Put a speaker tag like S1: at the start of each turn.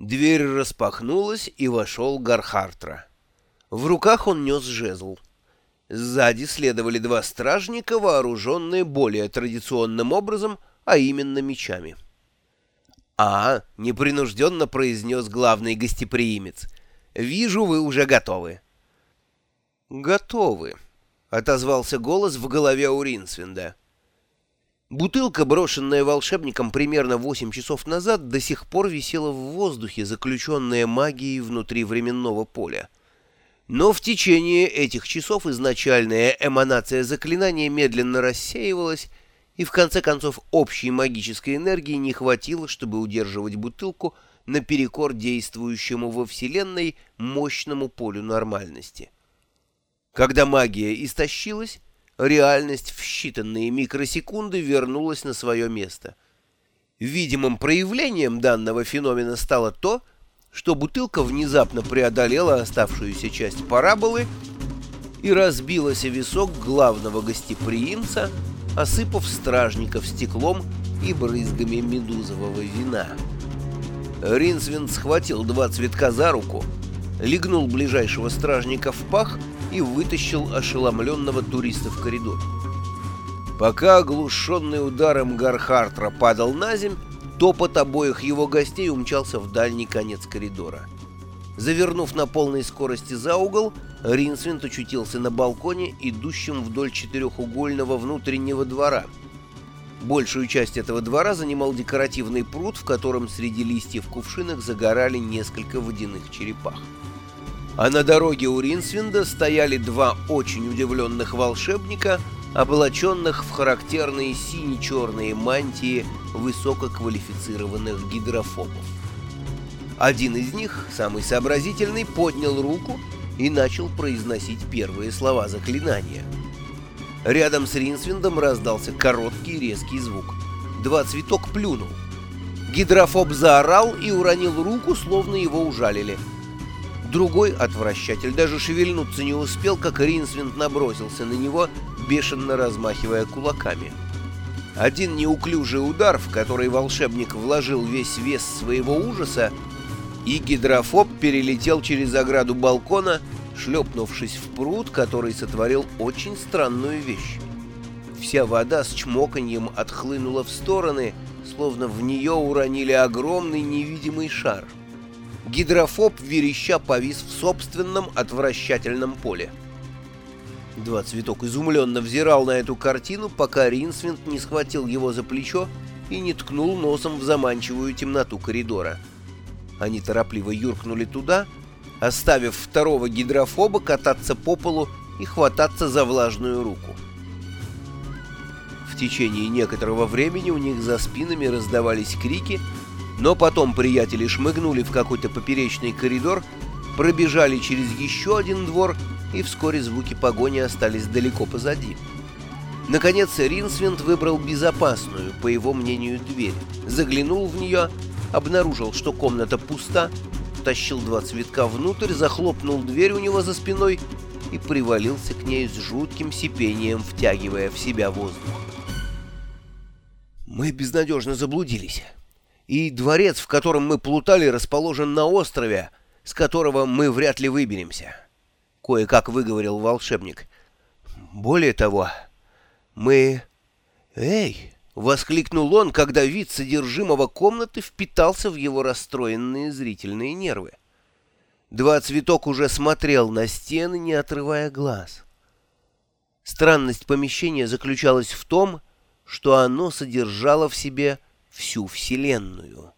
S1: Дверь распахнулась, и вошел Гархартра. В руках он нес жезл. Сзади следовали два стражника, вооруженные более традиционным образом, а именно мечами. «А, — непринужденно произнес главный гостеприимец, — вижу, вы уже готовы». «Готовы», — отозвался голос в голове у Ринсвинда. Бутылка, брошенная волшебником примерно 8 часов назад, до сих пор висела в воздухе, заключенная магией внутри временного поля. Но в течение этих часов изначальная эманация заклинания медленно рассеивалась, и в конце концов общей магической энергии не хватило, чтобы удерживать бутылку наперекор действующему во Вселенной мощному полю нормальности. Когда магия истощилась, реальность в считанные микросекунды вернулась на свое место. Видимым проявлением данного феномена стало то, что бутылка внезапно преодолела оставшуюся часть параболы и разбилась о висок главного гостеприимца, осыпав стражников стеклом и брызгами медузового вина. Ринсвин схватил два цветка за руку, легнул ближайшего стражника в пах и вытащил ошеломленного туриста в коридор. Пока оглушенный ударом Гархартра падал на земь, топот обоих его гостей умчался в дальний конец коридора. Завернув на полной скорости за угол, Ринсвинд очутился на балконе, идущем вдоль четырехугольного внутреннего двора. Большую часть этого двора занимал декоративный пруд, в котором среди листьев кувшинок загорали несколько водяных черепах а на дороге у Ринсвинда стояли два очень удивленных волшебника, облаченных в характерные сине-черные мантии высококвалифицированных гидрофобов. Один из них, самый сообразительный, поднял руку и начал произносить первые слова заклинания. Рядом с Ринсвиндом раздался короткий резкий звук. Два цветок плюнул. Гидрофоб заорал и уронил руку, словно его ужалили — Другой отвращатель даже шевельнуться не успел, как Ринсвинд набросился на него, бешено размахивая кулаками. Один неуклюжий удар, в который волшебник вложил весь вес своего ужаса, и гидрофоб перелетел через ограду балкона, шлепнувшись в пруд, который сотворил очень странную вещь. Вся вода с чмоканьем отхлынула в стороны, словно в нее уронили огромный невидимый шар — Гидрофоб вереща повис в собственном отвращательном поле. Два цветок изумленно взирал на эту картину, пока Ринсвинд не схватил его за плечо и не ткнул носом в заманчивую темноту коридора. Они торопливо юркнули туда, оставив второго гидрофоба кататься по полу и хвататься за влажную руку. В течение некоторого времени у них за спинами раздавались крики, но потом приятели шмыгнули в какой-то поперечный коридор, пробежали через еще один двор, и вскоре звуки погони остались далеко позади. Наконец Ринсвинд выбрал безопасную, по его мнению, дверь. Заглянул в нее, обнаружил, что комната пуста, тащил два цветка внутрь, захлопнул дверь у него за спиной и привалился к ней с жутким сипением, втягивая в себя воздух. «Мы безнадежно заблудились» и дворец, в котором мы плутали, расположен на острове, с которого мы вряд ли выберемся. Кое-как выговорил волшебник. Более того, мы... Эй! — воскликнул он, когда вид содержимого комнаты впитался в его расстроенные зрительные нервы. Два цветок уже смотрел на стены, не отрывая глаз. Странность помещения заключалась в том, что оно содержало в себе всю Вселенную.